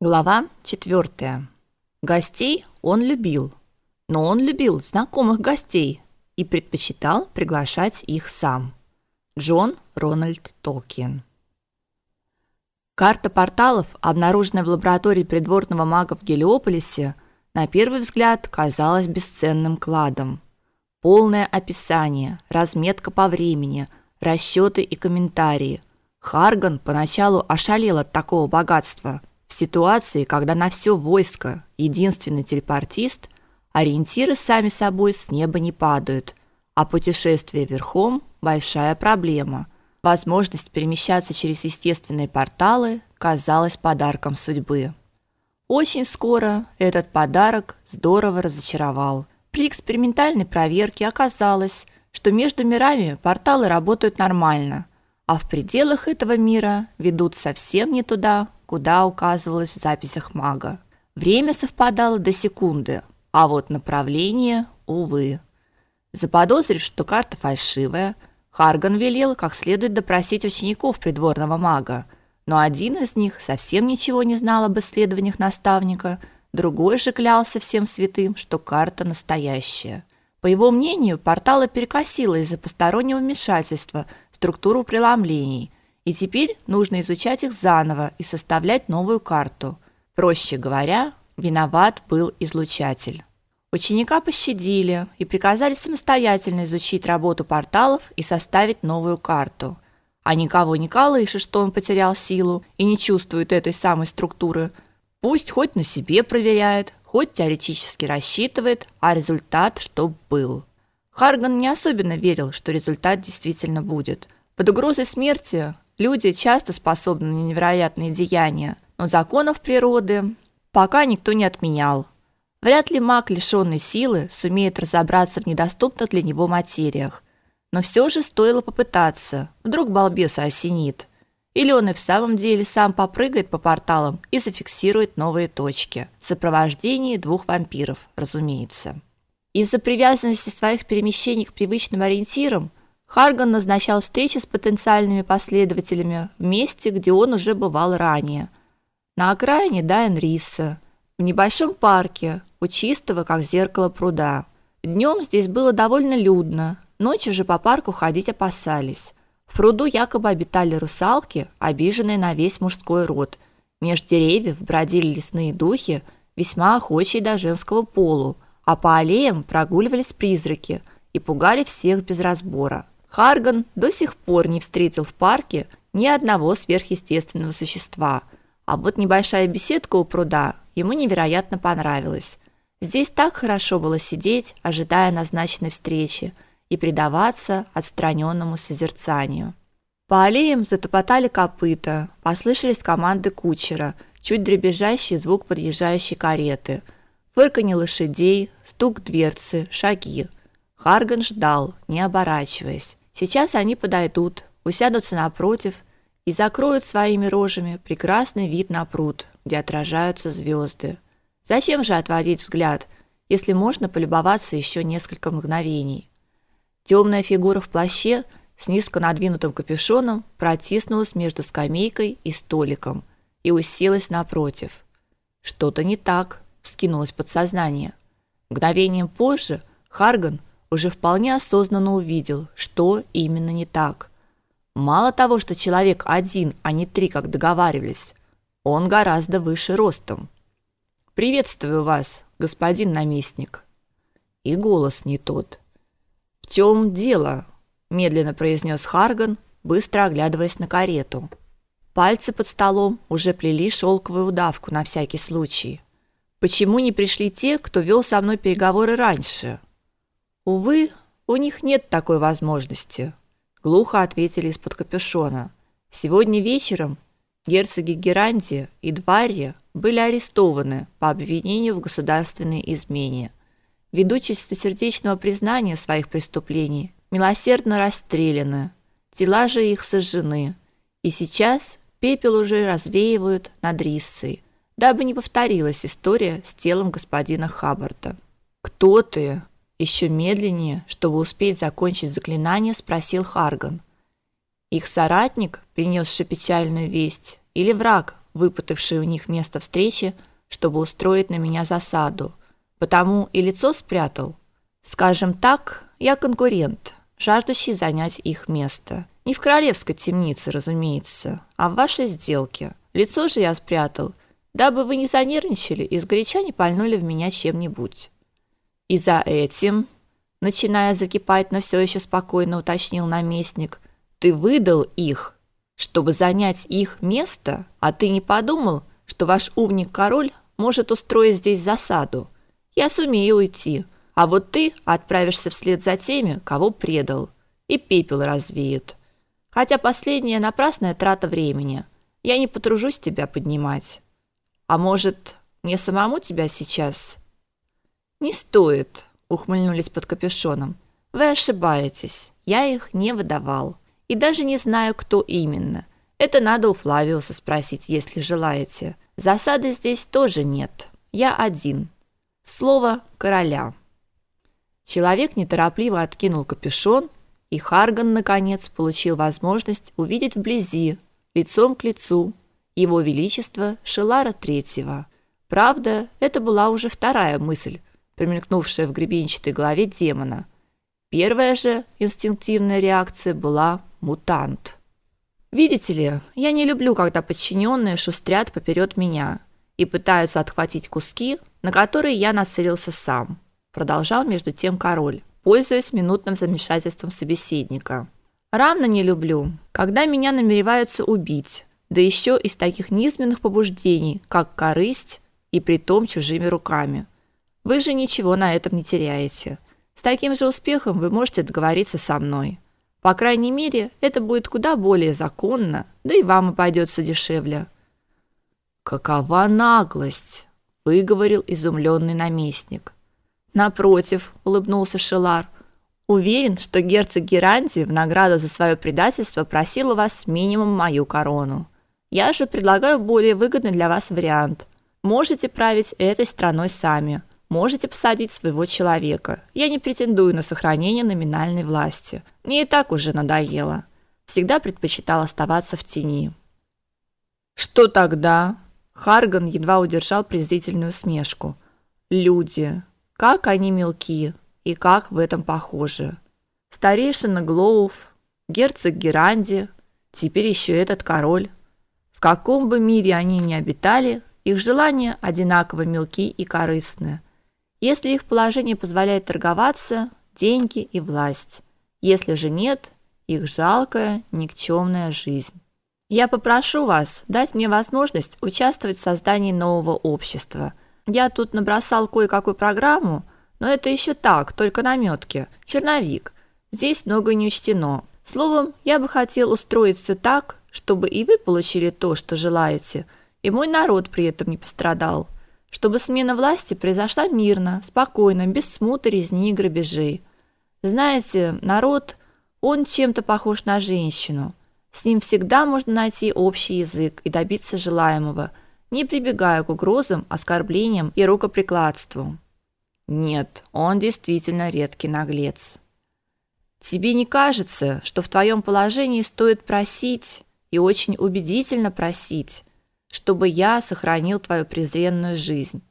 Глава 4. Гостей он любил, но он любил знакомых гостей и предпочитал приглашать их сам. Джон Рональд Толкин. Карта порталов, обнаруженная в лаборатории придворного мага в Гелиополисе, на первый взгляд казалась бесценным кладом. Полное описание, разметка по времени, расчеты и комментарии. Харган поначалу ошалел от такого богатства – в ситуации, когда на все войско единственный телепортист, ориентиры сами собой с неба не падают, а путешествие верхом большая проблема. Возможность перемещаться через естественные порталы казалась подарком судьбы. Очень скоро этот подарок здорово разочаровал. При экспериментальной проверке оказалось, что между мирами порталы работают нормально, а в пределах этого мира ведут совсем не туда, куда указывалось в записях мага. Время совпадало до секунды, а вот направление увы. Заподозрив, что карта фальшивая, Харган велел как следует допросить учеников придворного мага, но один из них совсем ничего не знал об исследованиях наставника, другой же клялся всем святым, что карта настоящая. По его мнению, порталы перекосило из-за постороннего вмешательства в структуру преломлений – и теперь нужно изучать их заново и составлять новую карту. Проще говоря, виноват был излучатель. Ученика пощадили и приказали самостоятельно изучить работу порталов и составить новую карту. А никого не колышет, что он потерял силу и не чувствует этой самой структуры. Пусть хоть на себе проверяет, хоть теоретически рассчитывает, а результат чтоб был. Харган не особенно верил, что результат действительно будет. Под угрозой смерти Люди часто способны на невероятные деяния, но законов природы пока никто не отменял. Вряд ли маг, лишенный силы, сумеет разобраться в недоступных для него материях. Но все же стоило попытаться. Вдруг балбеса осенит. Или он и в самом деле сам попрыгает по порталам и зафиксирует новые точки. В сопровождении двух вампиров, разумеется. Из-за привязанности своих перемещений к привычным ориентирам Харган назначал встречи с потенциальными последователями в месте, где он уже бывал ранее. На окраине Дайнриса, в небольшом парке, у чистого, как зеркало пруда. Днем здесь было довольно людно, ночью же по парку ходить опасались. В пруду якобы обитали русалки, обиженные на весь мужской род. Меж деревьев бродили лесные духи, весьма охочие до женского полу, а по аллеям прогуливались призраки и пугали всех без разбора. Харган до сих пор не встретил в парке ни одного сверхъестественного существа, а вот небольшая беседка у пруда ему невероятно понравилась. Здесь так хорошо было сидеть, ожидая назначенной встречи и предаваться отстраненному созерцанию. По аллеям затопотали копыта, послышались команды кучера, чуть дребезжащий звук подъезжающей кареты, фырканье лошадей, стук дверцы, шаги. Харган ждал, не оборачиваясь. Сейчас они подойдут, усядутся напротив и закроют своими рожами прекрасный вид на пруд, где отражаются звезды. Зачем же отводить взгляд, если можно полюбоваться еще несколько мгновений? Темная фигура в плаще с низко надвинутым капюшоном протиснулась между скамейкой и столиком и уселась напротив. Что-то не так, вскинулось подсознание. Мгновением позже Харган уже вполне осознанно увидел, что именно не так. Мало того, что человек один, а не три, как договаривались, он гораздо выше ростом. Приветствую вас, господин наместник. И голос не тот. В чем дело? медленно произнес Харган, быстро оглядываясь на карету. Пальцы под столом уже плели шелковую удавку на всякий случай. Почему не пришли те, кто вел со мной переговоры раньше? Увы, у них нет такой возможности, глухо ответили из-под капюшона. Сегодня вечером герцоги Геранди и Дварья были арестованы по обвинению в государственной измене. Ввиду чистосердечного признания своих преступлений, милосердно расстреляны, тела же их сожжены, и сейчас пепел уже развеивают над Риссой, дабы не повторилась история с телом господина Хаббарда. «Кто ты?» Еще медленнее, чтобы успеть закончить заклинание, спросил Харган. Их соратник, принесший печальную весть, или враг, выпытавший у них место встречи, чтобы устроить на меня засаду. Потому и лицо спрятал. Скажем так, я конкурент, жаждущий занять их место. Не в королевской темнице, разумеется, а в вашей сделке. Лицо же я спрятал, дабы вы не занервничали и сгоряча не пальнули в меня чем-нибудь. И за этим, начиная закипать, но все еще спокойно уточнил наместник, ты выдал их, чтобы занять их место, а ты не подумал, что ваш умник-король может устроить здесь засаду. Я сумею уйти, а вот ты отправишься вслед за теми, кого предал, и пепел развеют. Хотя последняя напрасная трата времени. Я не потружусь тебя поднимать. А может, мне самому тебя сейчас? Не стоит, ухмыльнулись под капюшоном. Вы ошибаетесь. Я их не выдавал и даже не знаю, кто именно. Это надо у Флавиуса спросить, если желаете. Засады здесь тоже нет. Я один. Слово короля. Человек неторопливо откинул капюшон, и Харган наконец получил возможность увидеть вблизи, лицом к лицу, его величество Шелара III. Правда, это была уже вторая мысль, промелькнувшая в гребенчатой голове демона. Первая же инстинктивная реакция была мутант. Видите ли, я не люблю, когда подчиненные шустрят поперед меня и пытаются отхватить куски, на которые я нацелился сам. Продолжал между тем король, пользуясь минутным замешательством собеседника. Равно не люблю, когда меня намереваются убить, да еще из таких низменных побуждений, как корысть и притом чужими руками. Вы же ничего на этом не теряете. С таким же успехом вы можете договориться со мной. По крайней мере, это будет куда более законно, да и вам обойдется дешевле. Какова наглость, выговорил изумленный наместник. Напротив, улыбнулся Шелар. Уверен, что герцог Геранди в награду за свое предательство просил у вас минимум мою корону. Я же предлагаю более выгодный для вас вариант. Можете править этой страной сами. Можете посадить своего человека. Я не претендую на сохранение номинальной власти. Мне и так уже надоело. Всегда предпочитал оставаться в тени. Что тогда? Харган едва удержал презрительную усмешку. Люди, как они мелки и как в этом похожи. Старейшина Глоув, герцог Геранди, теперь еще этот король. В каком бы мире они ни обитали, их желания одинаково мелки и корыстны. Если их положение позволяет торговаться, деньги и власть. Если же нет, их жалкая, никчемная жизнь. Я попрошу вас дать мне возможность участвовать в создании нового общества. Я тут набросал кое-какую программу, но это еще так, только наметки, черновик. Здесь многое не учтено. Словом, я бы хотел устроить все так, чтобы и вы получили то, что желаете, и мой народ при этом не пострадал чтобы смена власти произошла мирно, спокойно, без смуты, резни и грабежей. Знаете, народ, он чем-то похож на женщину. С ним всегда можно найти общий язык и добиться желаемого, не прибегая к угрозам, оскорблениям и рукоприкладству. Нет, он действительно редкий наглец. Тебе не кажется, что в твоем положении стоит просить и очень убедительно просить, чтобы я сохранил твою презренную жизнь.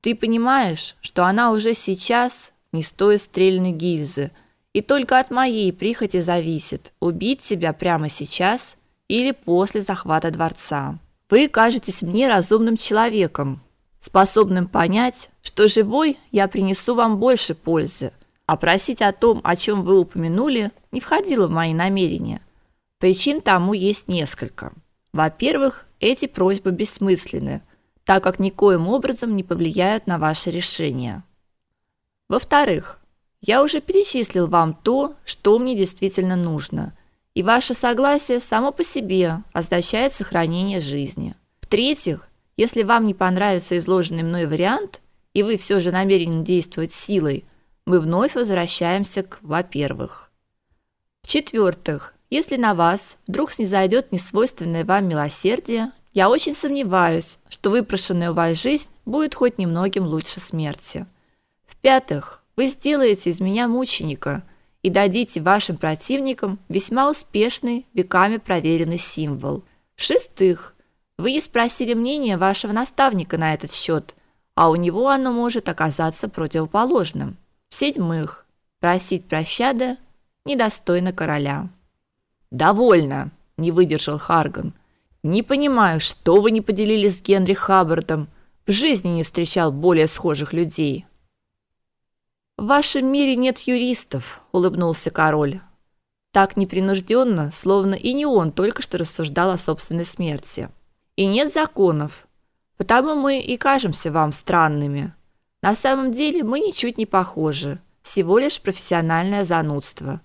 Ты понимаешь, что она уже сейчас не стоит стрельной гильзы, и только от моей прихоти зависит, убить тебя прямо сейчас или после захвата дворца. Вы кажетесь мне разумным человеком, способным понять, что живой я принесу вам больше пользы, а просить о том, о чем вы упомянули, не входило в мои намерения. Причин тому есть несколько. Во-первых, эти просьбы бессмысленны, так как никоим образом не повлияют на ваше решение. Во-вторых, я уже перечислил вам то, что мне действительно нужно, и ваше согласие само по себе означает сохранение жизни. В-третьих, если вам не понравится изложенный мной вариант, и вы все же намерены действовать силой, мы вновь возвращаемся к во-первых. В-четвертых, если на вас вдруг снизойдет несвойственное вам милосердие, я очень сомневаюсь, что выпрошенная у вас жизнь будет хоть немногим лучше смерти. В-пятых, вы сделаете из меня мученика и дадите вашим противникам весьма успешный, веками проверенный символ. В-шестых, Вы не спросили мнения вашего наставника на этот счет, а у него оно может оказаться противоположным. В-седьмых, просить прощады недостойно короля. Довольно, не выдержал Харган. Не понимаю, что вы не поделились с Генри Хаббардом. В жизни не встречал более схожих людей. В вашем мире нет юристов, улыбнулся король. Так непринужденно, словно и не он только что рассуждал о собственной смерти. И нет законов. Потому мы и кажемся вам странными. На самом деле мы ничуть не похожи, всего лишь профессиональное занудство.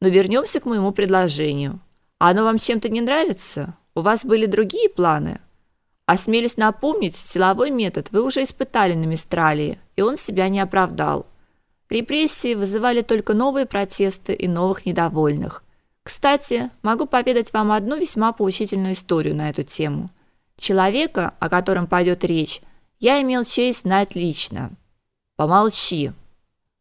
Но вернемся к моему предложению. Оно вам чем-то не нравится? У вас были другие планы? Осмелюсь напомнить, силовой метод вы уже испытали на Мистралии, и он себя не оправдал. Репрессии вызывали только новые протесты и новых недовольных. Кстати, могу поведать вам одну весьма поучительную историю на эту тему. Человека, о котором пойдет речь, я имел честь знать лично. Помолчи.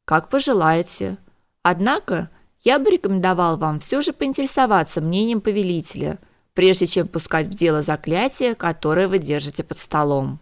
Как пожелаете. Однако, я бы рекомендовал вам все же поинтересоваться мнением повелителя, прежде чем пускать в дело заклятие, которое вы держите под столом.